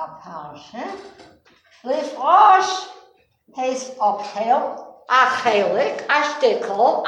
הפרשה, לפרוש his uptail, a op heel, stickel,